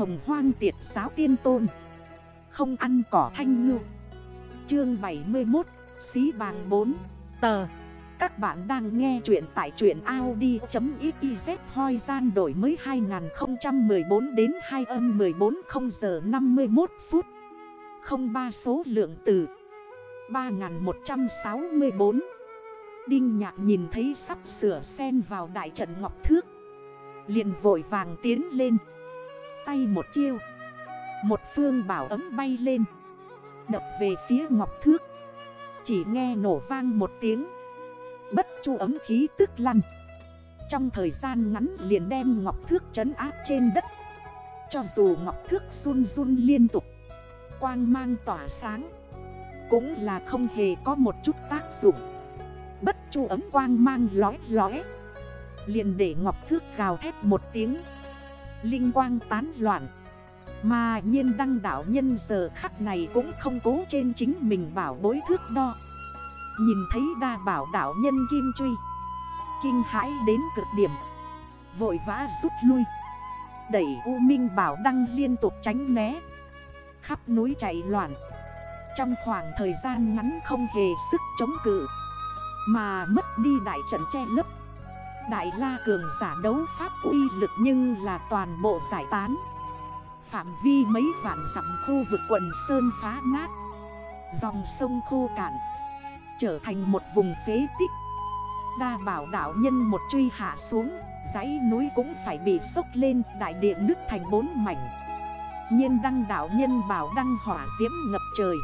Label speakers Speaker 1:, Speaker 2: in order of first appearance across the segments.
Speaker 1: hồng hoang tiệt giáo tiên tôn. Không ăn cỏ thanh ngư. Chương 71 Xí bàng 4 Tờ. Các bạn đang nghe chuyện tại chuyện Audi.xyz hoi gian đổi mới 2014 đến 2 âm 14 0 giờ 51 phút. 03 số lượng từ 3164 Đinh nhạc nhìn thấy sắp sửa sen vào đại trận ngọc thước. Liền vội vàng tiến lên. Tay một chiêu. Một phương bảo ấm bay lên. Đập về phía ngọc thước. Chỉ nghe nổ vang một tiếng. Bất chu ấm khí tức lăn. Trong thời gian ngắn liền đem ngọc thước trấn áp trên đất. Cho dù ngọc thước run run liên tục. Quang mang tỏa sáng. Cũng là không hề có một chút tác dụng. Bất chu ấm quang mang lói lói. Liền để ngọc thước gào thét một tiếng. Linh quang tán loạn. Mà nhiên đăng đảo nhân giờ khắc này cũng không cố trên chính mình bảo bối thước đo. Nhìn thấy đa bảo đảo nhân kim truy. Kinh hãi đến cực điểm. Vội vã rút lui. Đẩy U Minh bảo đăng liên tục tránh né. Khắp núi chạy loạn. Trong khoảng thời gian ngắn không hề sức chống cự. Mà mất đi đại trận che lấp. Đại la cường giả đấu pháp uy lực nhưng là toàn bộ giải tán. Phạm vi mấy vạn dặm khu vực quần sơn phá nát. Dòng sông khô cạn. Trở thành một vùng phế tích. Đa bảo đảo nhân một truy hạ xuống Giấy núi cũng phải bị sốc lên, Đại địa nước thành bốn mảnh. Nhiên đăng đảo nhân bảo đăng hỏa diễm ngập trời.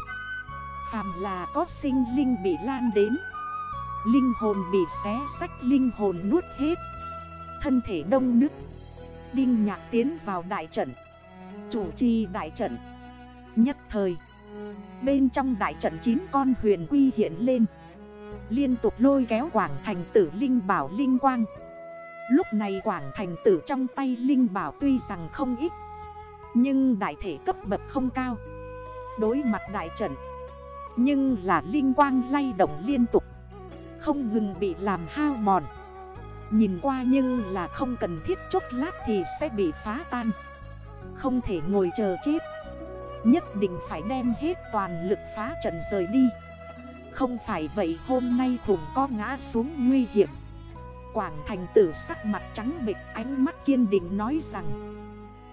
Speaker 1: Phàm là có sinh linh bị lan đến Linh hồn bị xé sách linh hồn nuốt hết. Thân thể đông nứt. Đinh nhạc tiến vào đại trận. Chủ trì đại trận. Nhất thời, Bên trong đại trận 9 con huyền quy hiện lên. Liên tục lôi kéo Quảng Thành tử Linh Bảo Linh Quang. Lúc này Quảng Thành tử trong tay Linh Bảo tuy rằng không ít, Nhưng đại thể cấp bậc không cao. Đối mặt đại trận, Nhưng là Linh Quang lay động liên tục không ngừng bị làm hao mòn. Nhìn qua nhưng là không cần thiết, chốc lát thì sẽ bị phá tan. Không thể ngồi chờ chết. Nhất định phải đem hết toàn lực phá trận rời đi. Không phải vậy hôm nay khủng có ngã xuống nguy hiểm. Quảng thành tử sắc mặt trắng bịch ánh mắt kiên định nói rằng,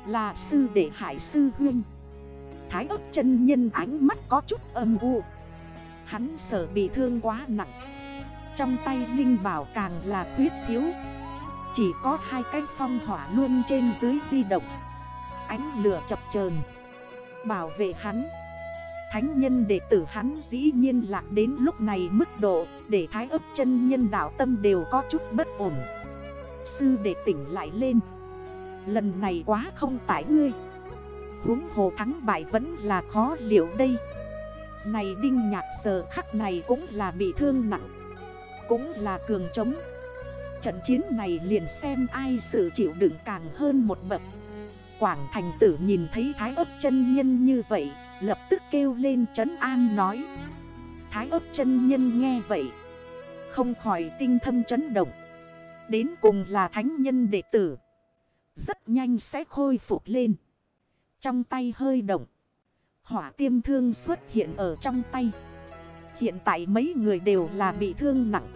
Speaker 1: Là sư để hại sư huyên. Thái ấp chân nhân ánh mắt có chút âm u. Hắn sợ bị thương quá nặng trong tay Linh Bảo càng là khuyết thiếu. Chỉ có hai cái phong hỏa luôn trên dưới di động. Ánh lửa chập chờn. Bảo vệ hắn. Thánh nhân đệ tử hắn dĩ nhiên lạc đến lúc này mức độ Để thái ấp chân nhân đạo tâm đều có chút bất ổn. Sư đệ tỉnh lại lên. Lần này quá không tải ngươi. Húng hồ thắng bại vẫn là khó liệu đây. Này đinh nhạc giờ khắc này cũng là bị thương nặng cũng là cường trống. Trận chiến này liền xem ai sự chịu đựng càng hơn một bậc. Quảng thành tử nhìn thấy thái ấp chân nhân như vậy, Lập tức kêu lên trấn an nói. Thái ấp chân nhân nghe vậy, Không khỏi tinh thâm chấn động. Đến cùng là thánh nhân đệ tử, Rất nhanh sẽ khôi phục lên. Trong tay hơi động, Hỏa tiêm thương xuất hiện ở trong tay. Hiện tại mấy người đều là bị thương nặng.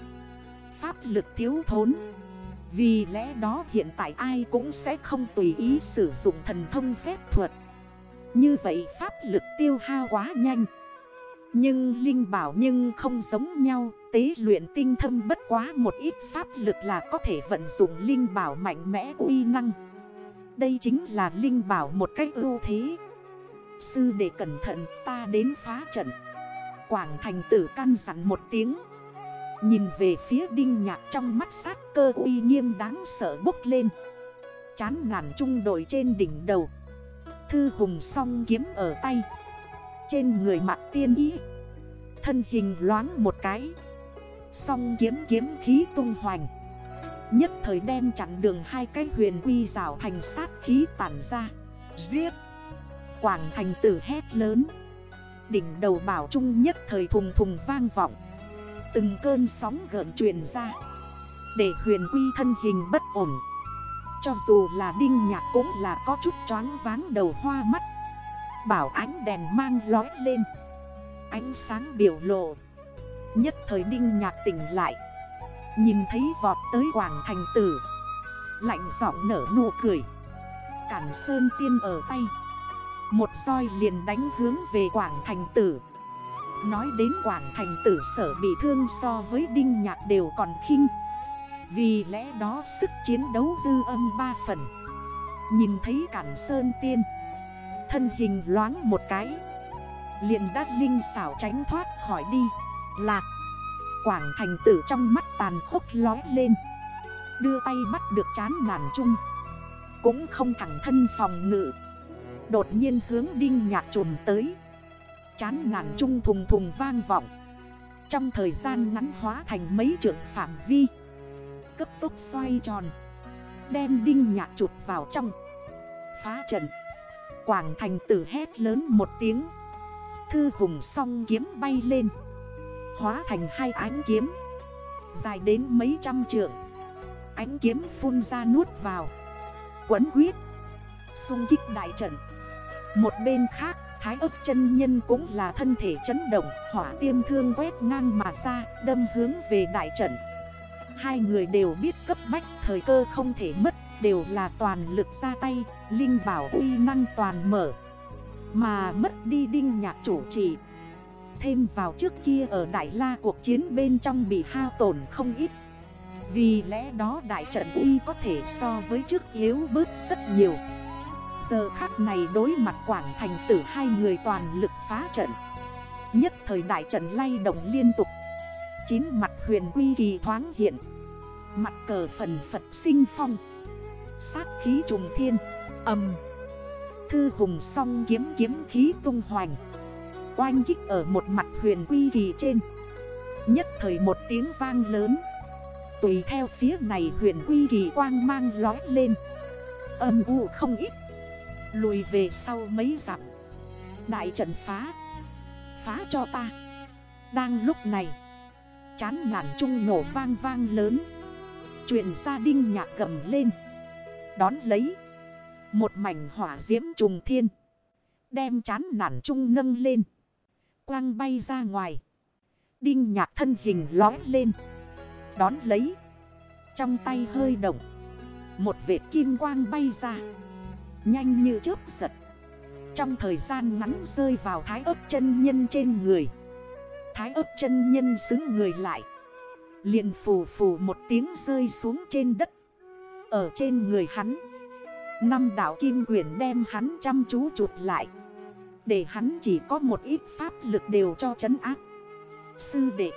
Speaker 1: Pháp lực thiếu thốn. Vì lẽ đó hiện tại ai cũng sẽ không tùy ý sử dụng thần thông phép thuật. Như vậy pháp lực tiêu hao quá nhanh. Nhưng Linh bảo nhưng không giống nhau. Tế luyện tinh thâm bất quá một ít pháp lực là có thể vận dụng Linh bảo mạnh mẽ uy năng. Đây chính là Linh bảo một cách ưu thế. Sư để cẩn thận, ta đến phá trận. Quảng thành tử căn dặn một tiếng. Nhìn về phía đinh nhạc trong mắt sát cơ uy nghiêm đáng sợ bốc lên. Chán nản trung đội trên đỉnh đầu. Thư hùng song kiếm ở tay. Trên người mặt tiên ý. Thân hình loáng một cái. Song kiếm kiếm khí tung hoành. Nhất thời đem chặn đường hai cái huyền quy rào thành sát khí tản ra. Giết! Quảng thành tử hét lớn. Đỉnh đầu bảo trung nhất thời thùng thùng vang vọng. Từng cơn sóng gợn truyền ra, Để huyền quy thân hình bất ổn. Cho dù là đinh nhạc cũng là có chút choáng váng đầu hoa mắt. Bảo ánh đèn mang lói lên, Ánh sáng biểu lộ. Nhất thời đinh nhạc tỉnh lại, Nhìn thấy vọt tới Quảng Thành Tử. Lạnh giọng nở nụ cười. Cản Sơn Tiên ở tay. Một roi liền đánh hướng về Quảng Thành Tử. Nói đến Quảng Thành Tử, sở bị thương so với Đinh Nhạc đều còn khinh. Vì lẽ đó sức chiến đấu dư âm ba phần. Nhìn thấy Cản Sơn Tiên, Thân hình loáng một cái, liền đát linh xảo tránh thoát khỏi đi. Lạc, Quảng thành tử trong mắt tàn khốc lói lên. Đưa tay bắt được chán nản chung. Cũng không thẳng thân phòng ngự. Đột nhiên hướng đinh nhạc trùm tới. Chán nản trung thùng thùng vang vọng. Trong thời gian ngắn hóa thành mấy trượng phạm vi. Cấp tốc xoay tròn. Đem đinh nhạc chụp vào trong. Phá trận. Quảng thành tử hét lớn một tiếng. Thư hùng song kiếm bay lên. Hóa thành hai ánh kiếm. Dài đến mấy trăm trượng. Ánh kiếm phun ra nuốt vào. Quấn huyết Xung kích đại trận. Một bên khác, Thái ấp chân nhân cũng là thân thể chấn động, Hỏa tiêm thương quét ngang mà ra, Đâm hướng về đại trận. Hai người đều biết cấp bách Thời cơ không thể mất, Đều là toàn lực ra tay, Linh bảo uy năng toàn mở. Mà mất đi đinh nhạc chủ trì. Thêm vào trước kia ở Đại La cuộc chiến bên trong bị hao tổn không ít. Vì lẽ đó đại trận uy có thể so với trước yếu bớt rất nhiều. Giờ khắc này đối mặt Quảng Thành tử hai người toàn lực phá trận. Nhất thời đại trận lay động liên tục. Chín mặt huyền quy kỳ thoáng hiện. Mặt cờ phần Phật sinh phong. Sát khí trùng thiên. Âm. Thư hùng song kiếm kiếm khí tung hoành. Oanh kích ở một mặt huyền quy kỳ trên. Nhất thời một tiếng vang lớn. Tùy theo phía này huyền quy kỳ quang mang lói lên. Âm u không ít. Lùi về sau mấy dặm. Đại trận phá Phá cho ta. Đang lúc này, Chán nản trung nổ vang vang lớn. Chuyện gia đinh nhạc gầm lên. Đón lấy, Một mảnh hỏa diễm trùng thiên. Đem chán nản trung nâng lên. Quang bay ra ngoài. Đinh nhạc thân hình lói lên. Đón lấy, Trong tay hơi động. Một vệt kim quang bay ra. Nhanh như chớp giật. Trong thời gian ngắn rơi vào thái ấp chân nhân trên người. Thái ấp chân nhân xứng người lại. Liền phù phù một tiếng rơi xuống trên đất. Ở trên người hắn, Năm đảo kim quyển đem hắn chăm chú chụp lại. Để hắn chỉ có một ít pháp lực đều cho chấn áp. Sư đệ,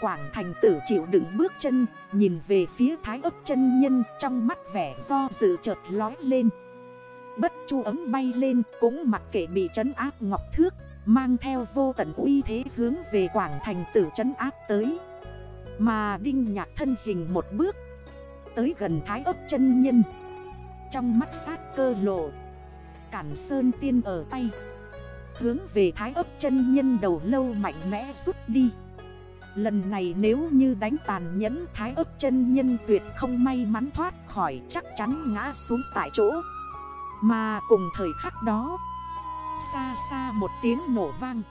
Speaker 1: Quảng thành tử chịu đựng bước chân, Nhìn về phía thái ấp chân nhân, Trong mắt vẻ do dự chợt lói lên. Bất chu ấm bay lên, Cũng mặc kệ bị chấn áp ngọc thước, Mang theo vô tận uy thế hướng về quảng thành tử chấn áp tới. Mà đinh nhạc thân hình một bước, Tới gần thái ấp chân nhân. Trong mắt sát cơ lộ, Cản sơn tiên ở tay, Hướng về thái ấp chân nhân đầu lâu mạnh mẽ rút đi. Lần này nếu như đánh tàn nhẫn thái ấp chân nhân tuyệt không may mắn thoát khỏi, chắc chắn ngã xuống tại chỗ. Mà cùng thời khắc đó, Xa xa một tiếng nổ vang.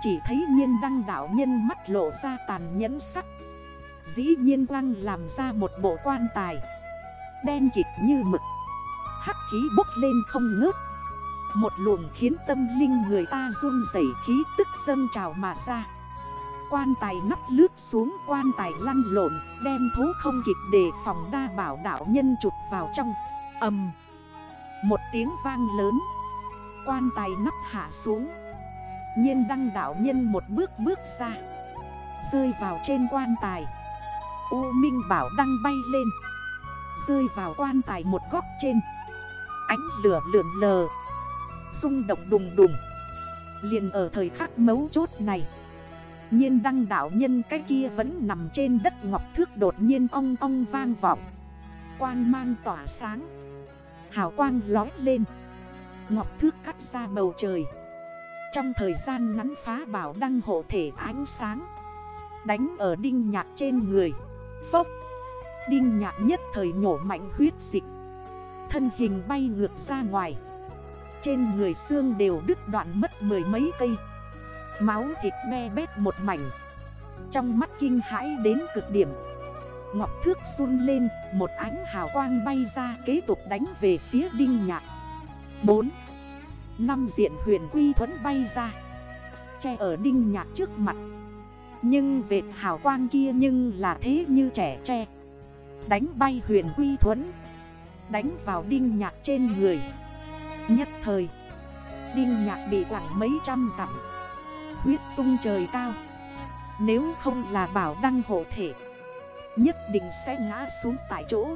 Speaker 1: Chỉ thấy nhiên đăng đảo nhân mắt lộ ra tàn nhẫn sắc. Dĩ nhiên quăng làm ra một bộ quan tài. Đen kịt như mực. Hắc khí bốc lên không ngớt. Một luồng khiến tâm linh người ta run rẩy khí tức dâng trào mà ra. Quan tài nắp lướt xuống, quan tài lăn lộn, Đem thú không kịp để phòng đa bảo đảo nhân trục vào trong. Âm. Một tiếng vang lớn. Quan tài nắp hạ xuống. Nhiên đăng đảo nhân một bước bước ra. Rơi vào trên quan tài. U Minh Bảo đăng bay lên. Rơi vào quan tài một góc trên. Ánh lửa lượn lờ. Xung động đùng đùng. Liền ở thời khắc mấu chốt này. Nhiên đăng đảo nhân cái kia vẫn nằm trên đất ngọc thước đột nhiên ong ong vang vọng. Quang mang tỏa sáng. Hào quang lói lên. Ngọc thước cắt ra bầu trời. Trong thời gian ngắn phá bảo đăng hộ thể ánh sáng. Đánh ở đinh nhạc trên người. Phốc. Đinh nhạc nhất thời nhổ mạnh huyết dịch. Thân hình bay ngược ra ngoài. Trên người xương đều đứt đoạn mất mười mấy cây. Máu thịt me bét một mảnh. Trong mắt kinh hãi đến cực điểm. Ngọc thước run lên, Một ánh hào quang bay ra, kế tục đánh về phía đinh nhạc. 4. Năm diện huyền quy thuẫn bay ra. Che ở đinh nhạc trước mặt. Nhưng vệt hào quang kia nhưng là thế như trẻ tre. Đánh bay huyền quy thuẫn. Đánh vào đinh nhạc trên người. Nhất thời, Đinh nhạc bị quảng mấy trăm dặm. Huyết tung trời cao. Nếu không là bảo đăng hộ thể Nhất định sẽ ngã xuống tại chỗ.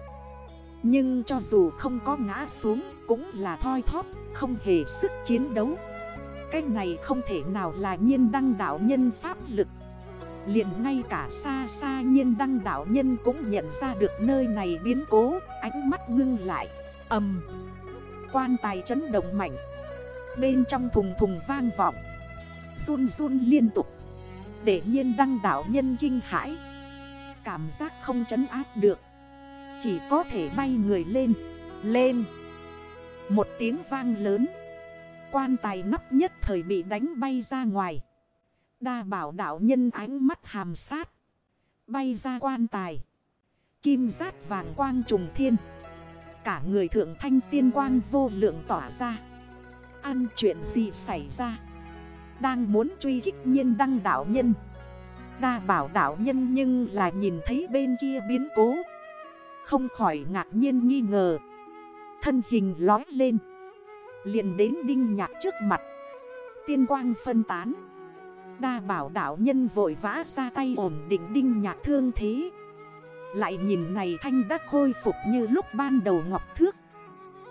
Speaker 1: Nhưng cho dù không có ngã xuống, Cũng là thoi thóp, Không hề sức chiến đấu. Cái này không thể nào là nhiên đăng đạo nhân pháp lực. Liền ngay cả xa xa nhiên đăng đạo nhân cũng nhận ra được nơi này biến cố, Ánh mắt ngưng lại Âm Quan tài chấn động mạnh. Bên trong thùng thùng vang vọng. Run run liên tục. Để nhiên đăng đạo nhân kinh hãi. Cảm giác không chấn áp được Chỉ có thể bay người lên Lên Một tiếng vang lớn Quan tài nắp nhất thời bị đánh bay ra ngoài Đa bảo đạo nhân ánh mắt hàm sát. Bay ra quan tài. Kim rát vàng quang trùng thiên. Cả người thượng thanh tiên quang vô lượng tỏa ra. Ăn chuyện gì xảy ra. Đang muốn truy kích nhiên đăng đạo nhân. Đa bảo đạo nhân nhưng là nhìn thấy bên kia biến cố. Không khỏi ngạc nhiên nghi ngờ. Thân hình lói lên. liền đến đinh nhạc trước mặt. Tiên quang phân tán. Đa bảo đảo nhân vội vã ra tay ổn định đinh nhạc thương thế Lại nhìn này thanh đã khôi phục như lúc ban đầu ngọc thước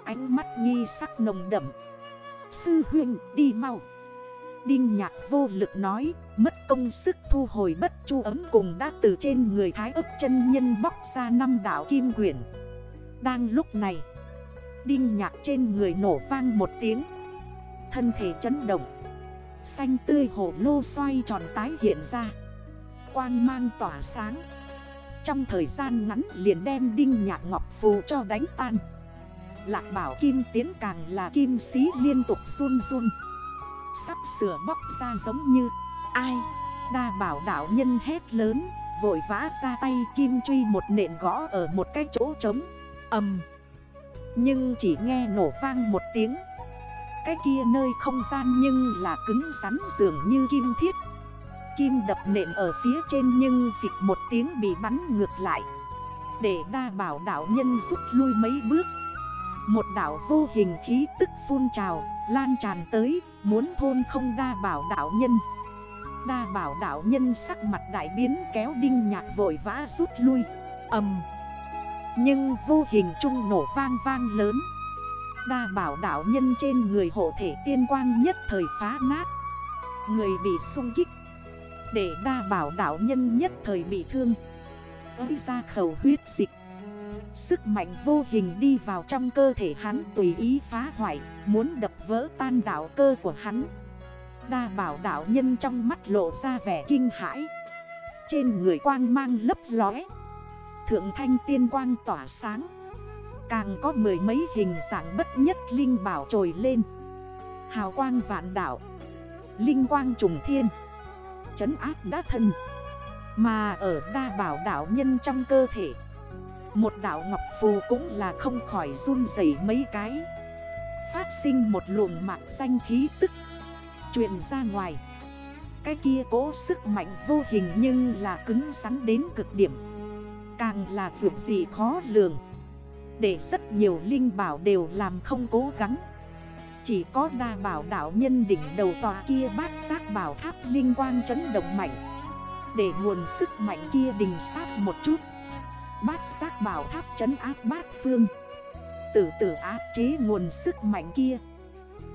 Speaker 1: Ánh mắt nghi sắc nồng đậm Sư huynh, đi mau Đinh nhạc vô lực nói, Mất công sức thu hồi bất chu ấm cùng đã từ trên người thái ấp chân nhân bóc ra năm đảo kim quyển. Đang lúc này, Đinh nhạc trên người nổ vang một tiếng. Thân thể chấn động. Xanh tươi hổ lô xoay tròn tái hiện ra. Quang mang tỏa sáng. Trong thời gian ngắn liền đem đinh nhạc ngọc phù cho đánh tan. Lạc bảo kim tiến càng là kim sĩ liên tục run run. Sắp sửa bóc ra giống như Ai. Đa bảo đảo nhân hét lớn, Vội vã ra tay kim truy một nện gõ ở một cái chỗ trống. Âm Nhưng chỉ nghe nổ vang một tiếng. Cái kia nơi không gian nhưng là cứng rắn dường như kim thiết. Kim đập nện ở phía trên nhưng phịch một tiếng bị bắn ngược lại. Để đa bảo đảo nhân rút lui mấy bước một đảo vô hình khí tức phun trào, Lan tràn tới, muốn thôn không đa bảo đảo nhân. Đa bảo đảo nhân sắc mặt đại biến kéo đinh nhạc vội vã rút lui. Âm Nhưng vô hình trung nổ vang vang lớn. Đa bảo đảo nhân trên người hộ thể tiên quang nhất thời phá nát. Người bị sung kích. Để đa bảo đảo nhân nhất thời bị thương. Ơi ra khẩu huyết dịch. Sức mạnh vô hình đi vào trong cơ thể hắn tùy ý phá hoại, Muốn đập vỡ tan đảo cơ của hắn. Đa bảo đảo nhân trong mắt lộ ra vẻ kinh hãi. Trên người quang mang lấp lóe. Thượng thanh tiên quang tỏa sáng. Càng có mười mấy hình dạng bất nhất linh bảo trồi lên. Hào quang vạn đảo. Linh quang trùng thiên. Chấn áp đá thân. Mà ở đa bảo đảo nhân trong cơ thể một đảo ngọc phù cũng là không khỏi run rẩy mấy cái. Phát sinh một luồng mạc xanh khí tức. Chuyện ra ngoài. Cái kia cố sức mạnh vô hình nhưng là cứng rắn đến cực điểm. Càng là vượt gì khó lường. Để rất nhiều linh bảo đều làm không cố gắng. Chỉ có đa bảo đảo nhân đỉnh đầu tòa kia bát giác bảo tháp linh quang chấn động mạnh. Để nguồn sức mạnh kia đình sát một chút. Bát giác bảo tháp chấn áp bát phương. Tử tử áp chế nguồn sức mạnh kia.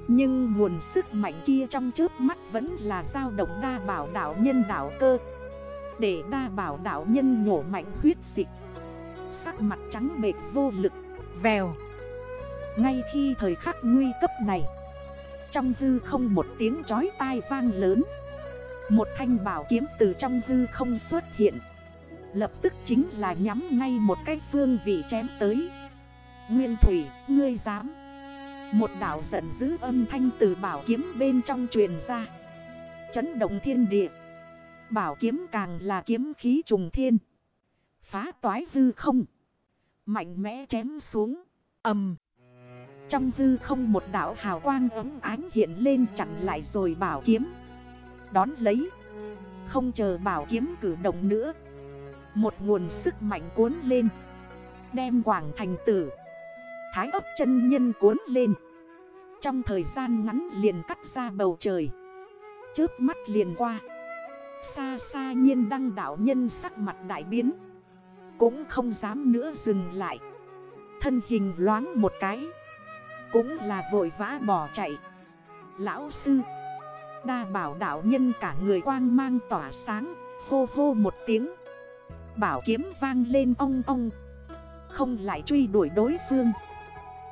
Speaker 1: Nhưng nguồn sức mạnh kia trong chớp mắt vẫn là dao động đa bảo đảo nhân đảo cơ. Để đa bảo đảo nhân nhổ mạnh huyết dịch. Sắc mặt trắng bệt vô lực, Vèo. Ngay khi thời khắc nguy cấp này, Trong hư không một tiếng chói tai vang lớn. Một thanh bảo kiếm từ trong hư không xuất hiện. Lập tức chính là nhắm ngay một cái phương vị chém tới. Nguyên Thủy, ngươi dám. Một đảo giận dữ âm thanh từ bảo kiếm bên trong truyền ra. Chấn động thiên địa. Bảo kiếm càng là kiếm khí trùng thiên. Phá toái hư không. Mạnh mẽ chém xuống. Ẩm Trong hư không một đảo hào quang ấm ánh hiện lên chặn lại rồi bảo kiếm. Đón lấy. Không chờ bảo kiếm cử động nữa. Một nguồn sức mạnh cuốn lên, Đem quảng thành tử, Thái ấp chân nhân cuốn lên. Trong thời gian ngắn liền cắt ra bầu trời, Chớp mắt liền qua. Xa xa nhiên đăng đảo nhân sắc mặt đại biến, Cũng không dám nữa dừng lại. Thân hình loáng một cái, Cũng là vội vã bỏ chạy. Lão sư, Đa bảo đảo nhân cả người quang mang tỏa sáng, Hô hô một tiếng. Bảo kiếm vang lên ong ong. Không lại truy đuổi đối phương.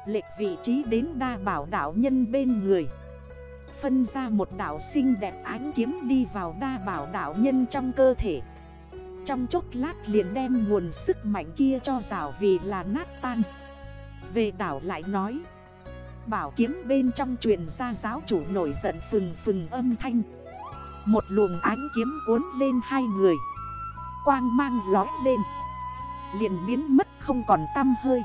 Speaker 1: Lệch vị trí đến đa bảo đảo nhân bên người. Phân ra một đảo xinh đẹp ánh kiếm đi vào đa bảo đảo nhân trong cơ thể. Trong chốc lát liền đem nguồn sức mạnh kia cho rào vì là nát tan. Về đảo lại nói. Bảo kiếm bên trong truyền ra giáo chủ nổi giận phừng phừng âm thanh. Một luồng ánh kiếm cuốn lên hai người. Quang mang lói lên. Liền biến mất không còn tăm hơi.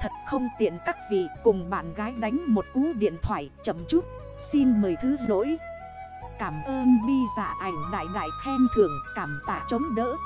Speaker 1: Thật không tiện các vị cùng bạn gái đánh một cú điện thoại chậm chút. Xin mời thứ lỗi. Cảm ơn bi giả ảnh đại đại khen thưởng cảm tạ chống đỡ.